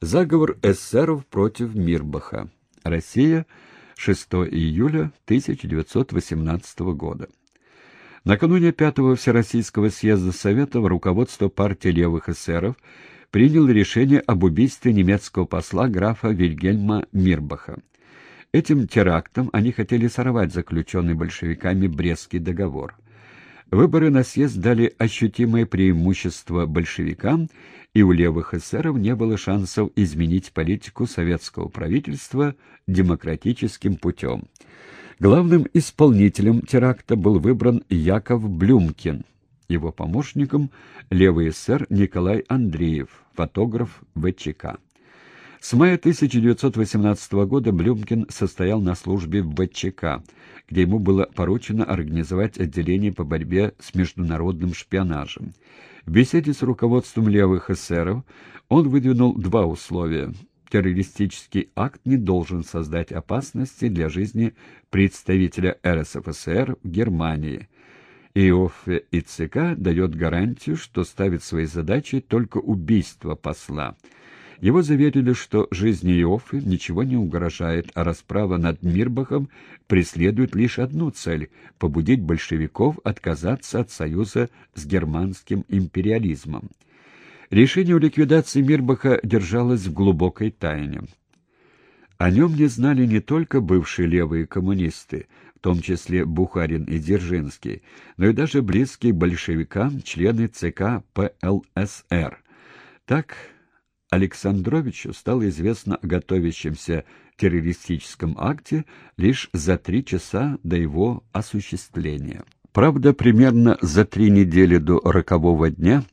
Заговор эсеров против Мирбаха. Россия, 6 июля 1918 года. Накануне пятого Всероссийского съезда Советов руководство партии левых эсеров приняло решение об убийстве немецкого посла графа Вильгельма Мирбаха. Этим терактом они хотели сорвать заключенный большевиками Брестский договор. Выборы на съезд дали ощутимое преимущество большевикам, и у левых эсеров не было шансов изменить политику советского правительства демократическим путем. Главным исполнителем теракта был выбран Яков Блюмкин, его помощником левый эсер Николай Андреев, фотограф ВЧК. С мая 1918 года Блюмкин состоял на службе в ВЧК, где ему было поручено организовать отделение по борьбе с международным шпионажем. В беседе с руководством левых эсеров он выдвинул два условия. Террористический акт не должен создать опасности для жизни представителя РСФСР в Германии. И ЦК дает гарантию, что ставит своей задачей только убийство посла – его заверили, что жизни Иоффе ничего не угрожает, а расправа над Мирбахом преследует лишь одну цель — побудить большевиков отказаться от союза с германским империализмом. Решение о ликвидации Мирбаха держалось в глубокой тайне. О нем не знали не только бывшие левые коммунисты, в том числе Бухарин и Дзержинский, но и даже близкие большевикам члены ЦК ПЛСР. Так, Александровичу стало известно о готовящемся террористическом акте лишь за три часа до его осуществления. Правда, примерно за три недели до рокового дня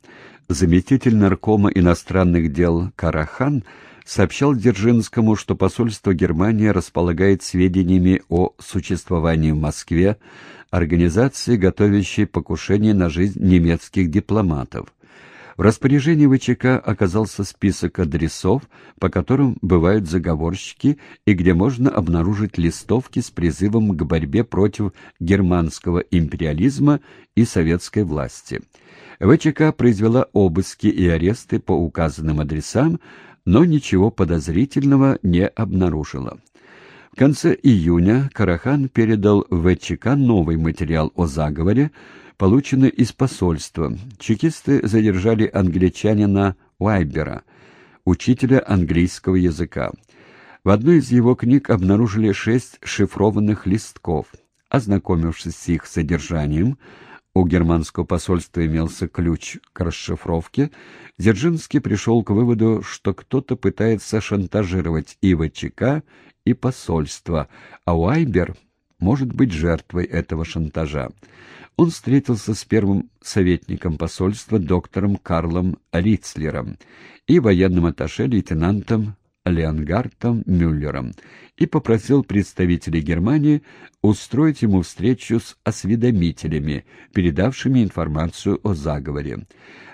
заместитель наркома иностранных дел Карахан сообщал Дзержинскому, что посольство Германии располагает сведениями о существовании в Москве организации, готовящей покушение на жизнь немецких дипломатов. В распоряжении ВЧК оказался список адресов, по которым бывают заговорщики и где можно обнаружить листовки с призывом к борьбе против германского империализма и советской власти. ВЧК произвела обыски и аресты по указанным адресам, но ничего подозрительного не обнаружила. В конце июня Карахан передал ВЧК новый материал о заговоре, полученный из посольства. Чекисты задержали англичанина Уайбера, учителя английского языка. В одной из его книг обнаружили шесть шифрованных листков. Ознакомившись с их содержанием, у германского посольства имелся ключ к расшифровке, Дзержинский пришел к выводу, что кто-то пытается шантажировать и ВЧК, и посольство, а Уайбер может быть жертвой этого шантажа. Он встретился с первым советником посольства доктором Карлом Рицлером и военным атташе лейтенантом Леонгартом Мюллером и попросил представителей Германии устроить ему встречу с осведомителями, передавшими информацию о заговоре.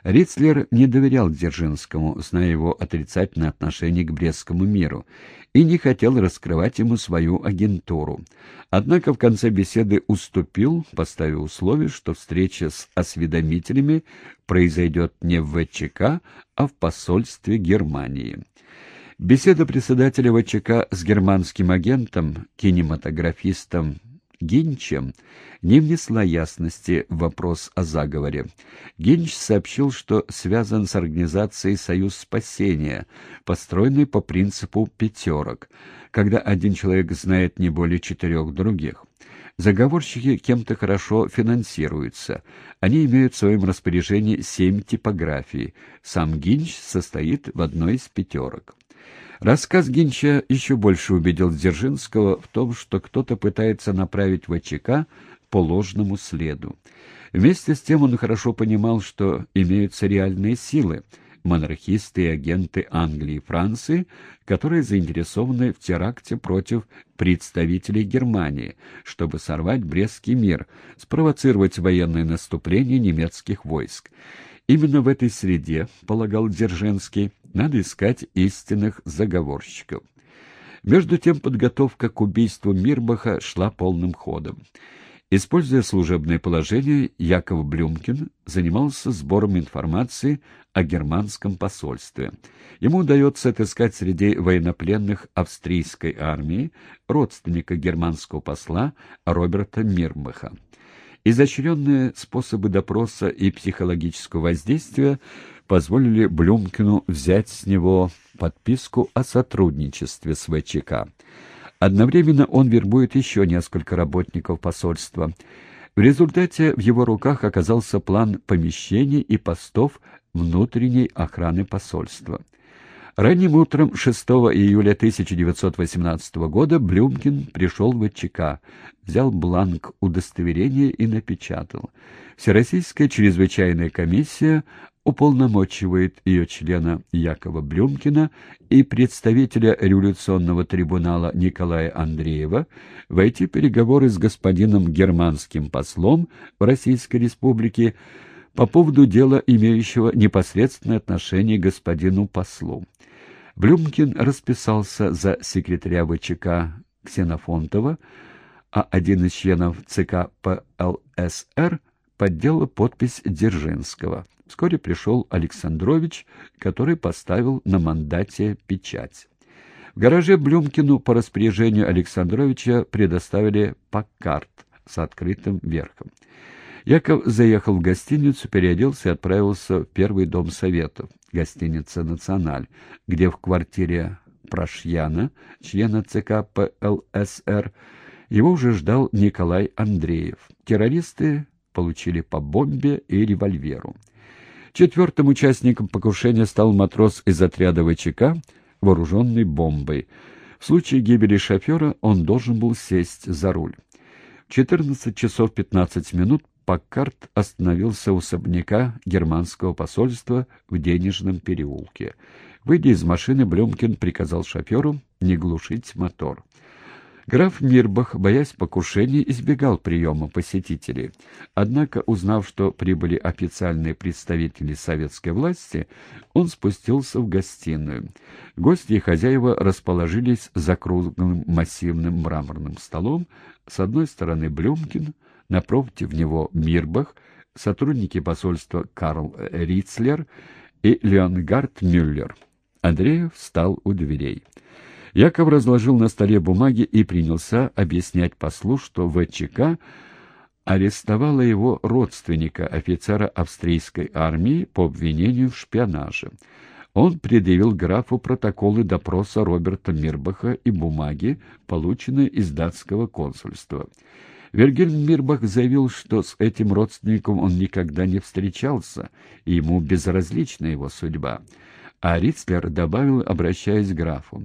Рицлер не доверял Дзержинскому, зная его отрицательное отношение к Брестскому миру, и не хотел раскрывать ему свою агентуру. Однако в конце беседы уступил, поставив условие, что встреча с осведомителями произойдет не в ВЧК, а в посольстве Германии. Беседа председателя ВЧК с германским агентом, кинематографистом Гинчем не внесла ясности в вопрос о заговоре. Гинч сообщил, что связан с организацией «Союз спасения», построенной по принципу «пятерок», когда один человек знает не более четырех других. Заговорщики кем-то хорошо финансируются. Они имеют в своем распоряжении семь типографий. Сам Гинч состоит в одной из пятерок. Рассказ Гинча еще больше убедил Дзержинского в том, что кто-то пытается направить ВЧК по ложному следу. Вместе с тем он хорошо понимал, что имеются реальные силы — монархисты и агенты Англии и Франции, которые заинтересованы в теракте против представителей Германии, чтобы сорвать Брестский мир, спровоцировать военное наступление немецких войск. Именно в этой среде, полагал Дзержинский, надо искать истинных заговорщиков. Между тем подготовка к убийству Мирбаха шла полным ходом. Используя служебное положение, Яков Блюмкин занимался сбором информации о германском посольстве. Ему удается отыскать среди военнопленных австрийской армии родственника германского посла Роберта Мирмаха. Изощренные способы допроса и психологического воздействия позволили Блюмкину взять с него подписку о сотрудничестве с ВЧК. Одновременно он вербует еще несколько работников посольства. В результате в его руках оказался план помещений и постов внутренней охраны посольства. Ранним утром 6 июля 1918 года Блюмкин пришел в ЧК, взял бланк удостоверения и напечатал. Всероссийская чрезвычайная комиссия уполномочивает ее члена Якова Блюмкина и представителя революционного трибунала Николая Андреева войти в переговоры с господином германским послом в Российской Республике по поводу дела, имеющего непосредственное отношение к господину послу. Блюмкин расписался за секретаря ВЧК Ксенофонтова, а один из членов ЦК ПЛСР подделал подпись Дзержинского. Вскоре пришел Александрович, который поставил на мандате печать. В гараже Блюмкину по распоряжению Александровича предоставили паккарт с открытым верхом. Яков заехал в гостиницу, переоделся и отправился в первый дом советов, гостиница «Националь», где в квартире Прошьяна, члена ЦК ПЛСР, его уже ждал Николай Андреев. Террористы получили по бомбе и револьверу. Четвертым участником покушения стал матрос из отряда ВЧК, вооруженный бомбой. В случае гибели шофера он должен был сесть за руль. В 14 часов 15 минут Паккарт остановился у особняка германского посольства в Денежном переулке. Выйдя из машины, Блюмкин приказал шоферу не глушить мотор. Граф Мирбах, боясь покушений, избегал приема посетителей. Однако, узнав, что прибыли официальные представители советской власти, он спустился в гостиную. Гости и хозяева расположились за круглым массивным мраморным столом. С одной стороны Блюмкин, напротив него Мирбах, сотрудники посольства Карл Рицлер и Леонгард Мюллер. Андреев встал у дверей. Яков разложил на столе бумаги и принялся объяснять послу, что ВЧК арестовала его родственника, офицера австрийской армии, по обвинению в шпионаже. Он предъявил графу протоколы допроса Роберта Мирбаха и бумаги, полученные из датского консульства. Вергельм Мирбах заявил, что с этим родственником он никогда не встречался, и ему безразлична его судьба. А Рицлер добавил, обращаясь к графу,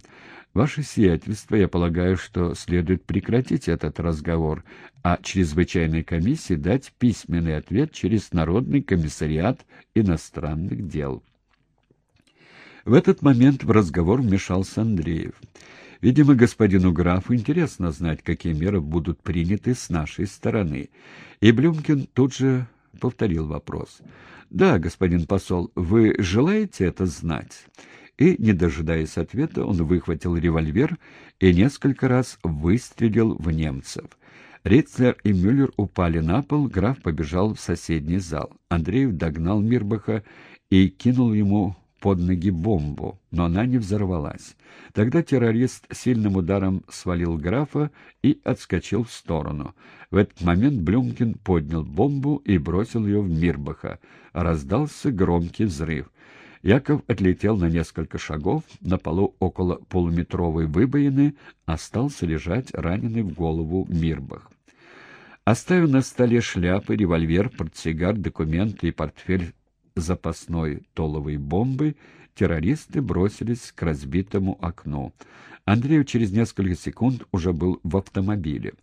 «Ваше сиятельство, я полагаю, что следует прекратить этот разговор, а чрезвычайной комиссии дать письменный ответ через Народный комиссариат иностранных дел». В этот момент в разговор вмешался Андреев. Видимо, господину графу интересно знать, какие меры будут приняты с нашей стороны. И Блюмкин тут же повторил вопрос. «Да, господин посол, вы желаете это знать?» И, не дожидаясь ответа, он выхватил револьвер и несколько раз выстрелил в немцев. Рицлер и Мюллер упали на пол, граф побежал в соседний зал. Андреев догнал Мирбаха и кинул ему под ноги бомбу, но она не взорвалась. Тогда террорист сильным ударом свалил графа и отскочил в сторону. В этот момент Блюмкин поднял бомбу и бросил ее в Мирбаха. Раздался громкий взрыв. Яков отлетел на несколько шагов, на полу около полуметровой выбоины остался лежать раненый в голову Мирбах. Оставив на столе шляпы, револьвер, портсигар, документы и портфель запасной толовой бомбы, террористы бросились к разбитому окну. Андреев через несколько секунд уже был в автомобиле.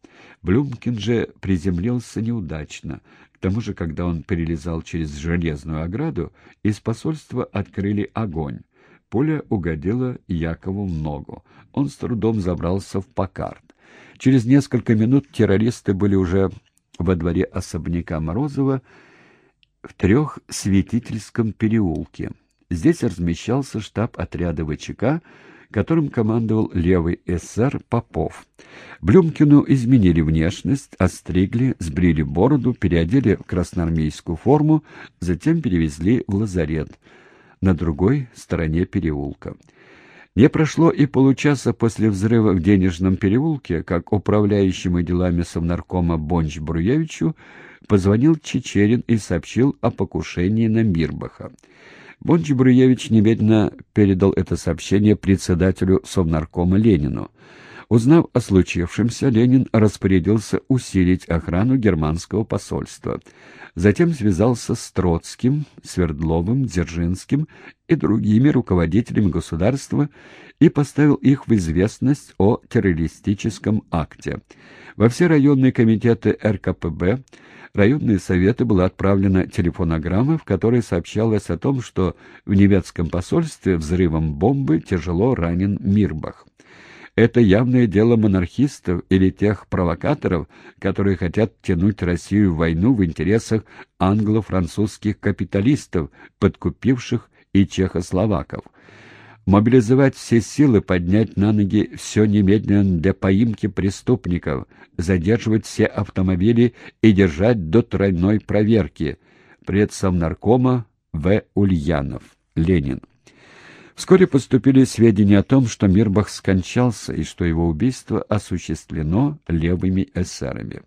Блюмкин же приземлился неудачно. К тому же, когда он перелезал через железную ограду, из посольства открыли огонь. Пуля угодила Якову в ногу. Он с трудом забрался в Покарт. Через несколько минут террористы были уже во дворе особняка Морозова, в Трехсвятительском переулке. Здесь размещался штаб отряда ВЧК, которым командовал левый эсер Попов. Блюмкину изменили внешность, остригли, сбрили бороду, переодели в красноармейскую форму, затем перевезли в лазарет на другой стороне переулка. Не прошло и получаса после взрыва в Денежном переулке, как управляющему делами Совнаркома Бонч Бруевичу позвонил Чечерин и сообщил о покушении на Мирбаха. Бонч Бруевич немедленно передал это сообщение председателю Совнаркома Ленину. Узнав о случившемся, Ленин распорядился усилить охрану германского посольства. Затем связался с Троцким, Свердловым, Дзержинским и другими руководителями государства и поставил их в известность о террористическом акте. Во все районные комитеты РКПБ районные советы была отправлена телефонограмма, в которой сообщалось о том, что в немецком посольстве взрывом бомбы тяжело ранен Мирбах. Это явное дело монархистов или тех провокаторов, которые хотят тянуть Россию в войну в интересах англо-французских капиталистов, подкупивших и чехословаков. Мобилизовать все силы, поднять на ноги все немедленно для поимки преступников, задерживать все автомобили и держать до тройной проверки. Предсовнаркома В. Ульянов. Ленин. Вскоре поступили сведения о том, что Мирбах скончался и что его убийство осуществлено левыми эсерами.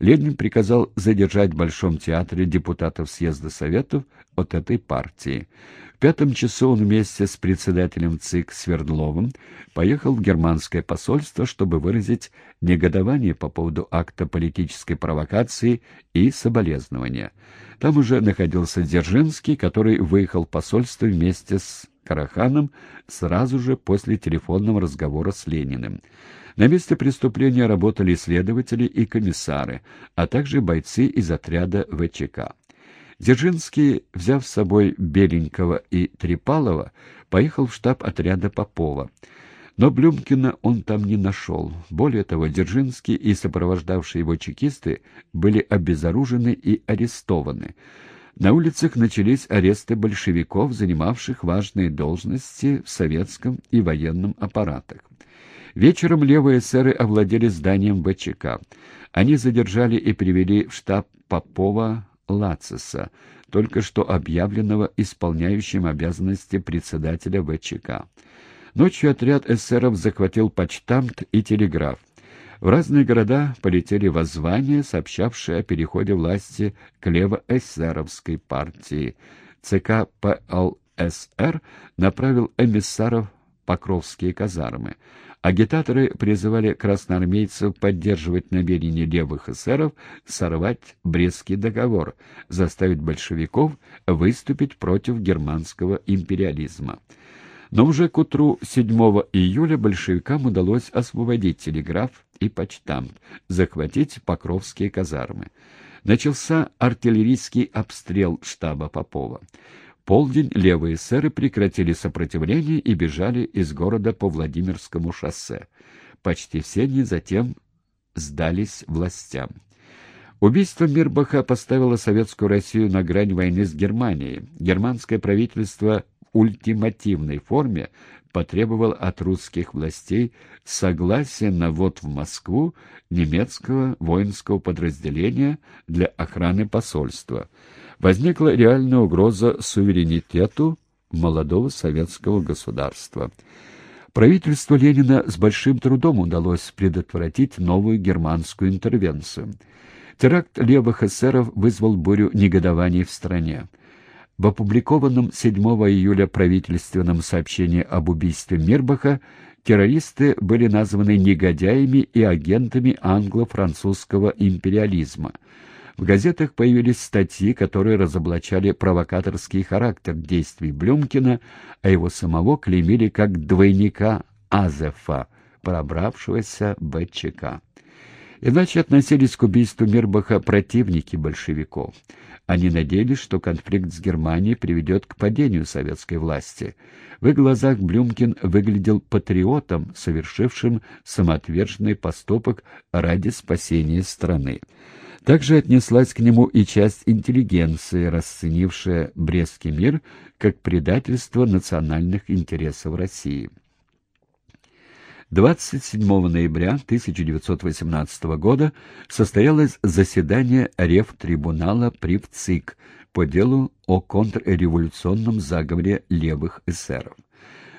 Ленин приказал задержать в Большом театре депутатов съезда Советов от этой партии. В пятом часу он вместе с председателем ЦИК Свердловым поехал в германское посольство, чтобы выразить негодование по поводу акта политической провокации и соболезнования. Там уже находился Дзержинский, который выехал в посольство вместе с Караханом сразу же после телефонного разговора с Лениным. На месте преступления работали следователи и комиссары, а также бойцы из отряда ВЧК. Дзержинский, взяв с собой Беленького и Трепалова, поехал в штаб отряда Попова. Но Блюмкина он там не нашел. Более того, Дзержинский и сопровождавшие его чекисты были обезоружены и арестованы. На улицах начались аресты большевиков, занимавших важные должности в советском и военном аппаратах. Вечером левые эсеры овладели зданием ВЧК. Они задержали и привели в штаб Попова Лациса, только что объявленного исполняющим обязанности председателя ВЧК. Ночью отряд эсеров захватил почтамт и телеграф. В разные города полетели воззвания, сообщавшие о переходе власти к левоэсеровской партии. ЦК ПЛСР направил эмиссаров в Покровские казармы. Агитаторы призывали красноармейцев поддерживать намерения левых эсеров сорвать Брестский договор, заставить большевиков выступить против германского империализма. Но уже к утру 7 июля большевикам удалось освободить телеграф и почтамт, захватить Покровские казармы. Начался артиллерийский обстрел штаба Попова. полдень левые эсеры прекратили сопротивление и бежали из города по Владимирскому шоссе. Почти все они затем сдались властям. Убийство Мирбаха поставило Советскую Россию на грань войны с Германией. Германское правительство ультимативной форме потребовал от русских властей согласия на ввод в Москву немецкого воинского подразделения для охраны посольства. Возникла реальная угроза суверенитету молодого советского государства. Правительству Ленина с большим трудом удалось предотвратить новую германскую интервенцию. Теракт левых эсеров вызвал бурю негодований в стране. В опубликованном 7 июля правительственном сообщении об убийстве Мирбаха террористы были названы негодяями и агентами англо-французского империализма. В газетах появились статьи, которые разоблачали провокаторский характер действий Блюмкина, а его самого клеймили как двойника Азефа, пробравшегося в ЧК. Иначе относились к убийству Мирбаха противники большевиков. Они надеялись, что конфликт с Германией приведет к падению советской власти. В их глазах Блюмкин выглядел патриотом, совершившим самоотверженный поступок ради спасения страны. Также отнеслась к нему и часть интеллигенции, расценившая Брестский мир как предательство национальных интересов России. 27 ноября 1918 года состоялось заседание Ревтрибунала при ВЦИК по делу о контрреволюционном заговоре левых эсеров.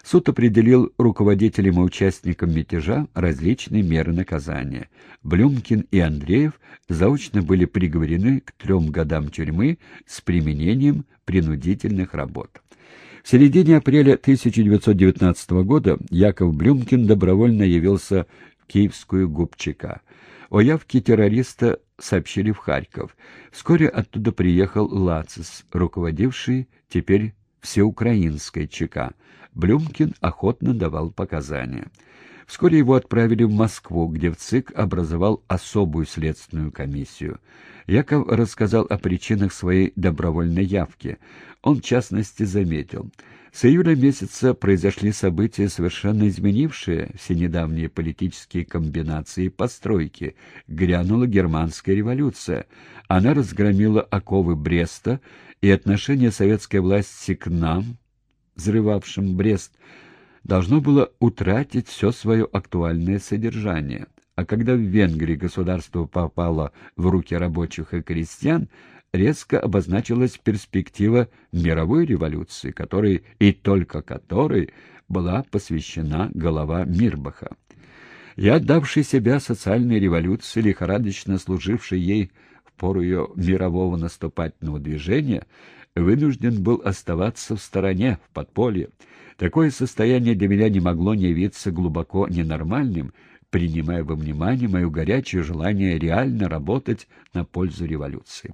Суд определил руководителям и участникам мятежа различные меры наказания. Блюмкин и Андреев заочно были приговорены к трем годам тюрьмы с применением принудительных работ. В середине апреля 1919 года Яков Блюмкин добровольно явился в Киевскую губчика. О явке террориста сообщили в Харьков. Вскоре оттуда приехал Лацис, руководивший теперь всеукраинской ЧК. Блюмкин охотно давал показания. Вскоре его отправили в Москву, где в ЦИК образовал особую следственную комиссию. Яков рассказал о причинах своей добровольной явки. Он, в частности, заметил. С июля месяца произошли события, совершенно изменившие все недавние политические комбинации и постройки. Грянула германская революция. Она разгромила оковы Бреста, и отношение советской власти к нам, взрывавшим Брест, должно было утратить все свое актуальное содержание. А когда в Венгрии государство попало в руки рабочих и крестьян, резко обозначилась перспектива мировой революции, которой и только которой была посвящена голова Мирбаха. Я, отдавший себя социальной революции, лихорадочно служивший ей в пору ее мирового наступательного движения, вынужден был оставаться в стороне, в подполье. Такое состояние для меня не могло не явиться глубоко ненормальным, принимая во внимание мое горячее желание реально работать на пользу революции.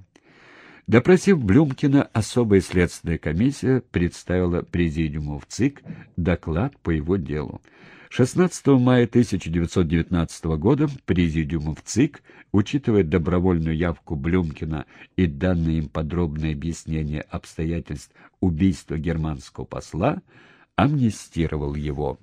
Допросив Блюмкина, особая следственная комиссия представила президиуму в ЦИК доклад по его делу. 16 мая 1919 года президиуму в ЦИК, учитывая добровольную явку Блюмкина и данное им подробное объяснение обстоятельств убийства германского посла, амнистировал его.